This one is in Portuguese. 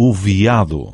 o viado.